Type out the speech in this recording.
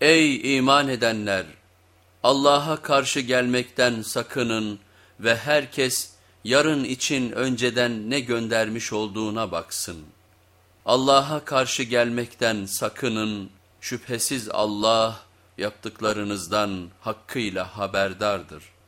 Ey iman edenler! Allah'a karşı gelmekten sakının ve herkes yarın için önceden ne göndermiş olduğuna baksın. Allah'a karşı gelmekten sakının, şüphesiz Allah yaptıklarınızdan hakkıyla haberdardır.''